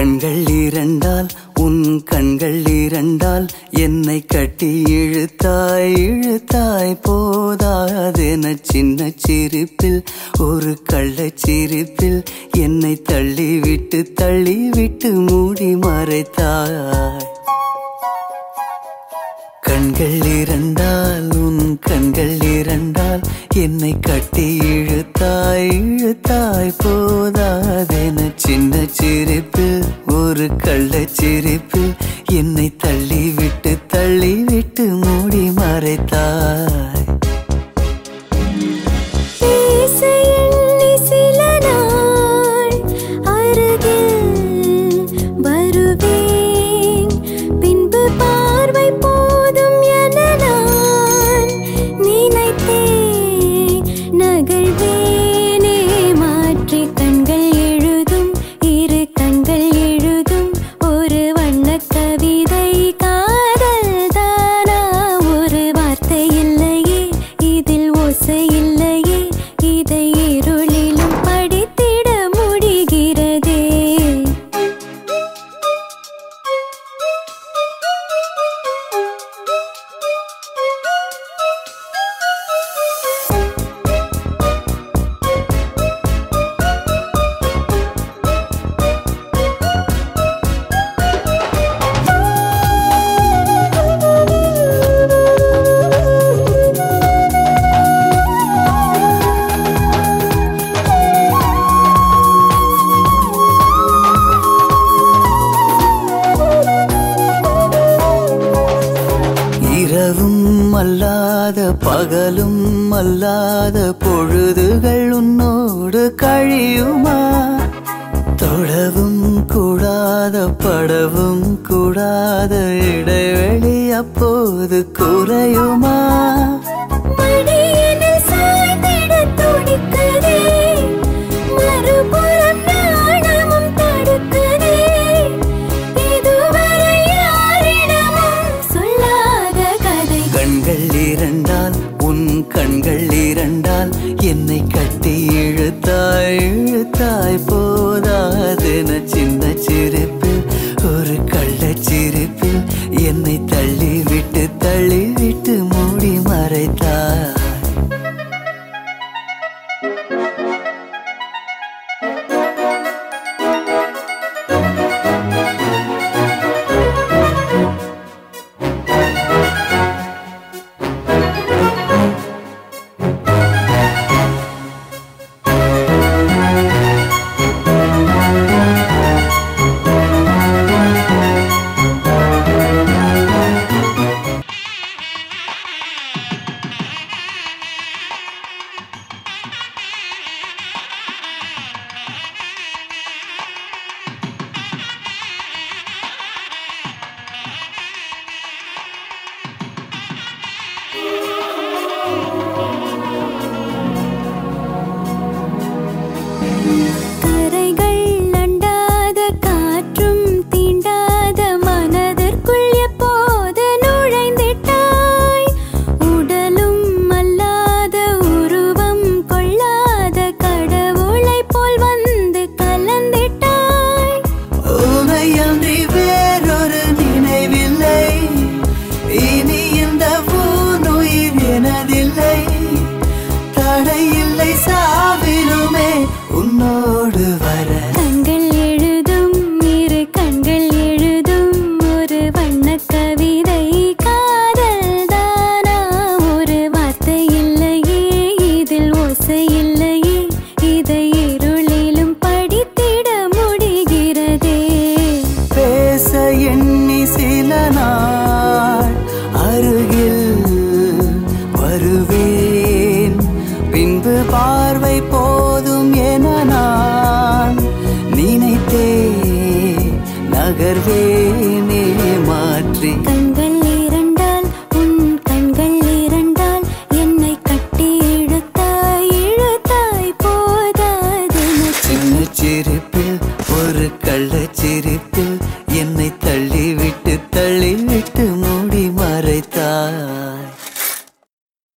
கண்கள் இரண்டால் உன் கண்கள் இரண்டால் என்னை கட்டி இழுத்தாய் இழுத்தாய் போதாதென சின்ன சிரிப்பில் ஒரு கள்ள சிரிப்பில் என்னை தள்ளிவிட்டு தள்ளிவிட்டு மூடி மறைத்தாய். கண்கள் இரண்டால் உன் கண்கள் இரண்டால் என்னை கட்டி இழுத்தாய் இழுத்தாய் போதாதென சின்ன சிரிப்பில் ஒரு கள்ளச்சிரிப்பில் என்னை தள்ளிவிட்டு தள்ளிவிட்டு மூடி மறைத்தார். இரவும் அல்லாத பகலும் அல்லாத பொழுதுகள் உன்னோடு கழியுமா? தொழவும் கூடாத படவும் கூடாத இடைவெளி அப்போது குறையுமா? உன்னோடு வர. கண்கள் எழுதும் இரு கண்கள் எழுதும். ஒரு வண்ணக் கவிதை காதல் தானா? ஒரு வார்த்தை இல்லையே இதில் ஓசை இல்லையே. இதை இருளிலும் படித்திட முடிகிறதே. பேச எண்ணி சில நாள் அருகில் வருவேன். பின்பு பார்வை போதும் servirme.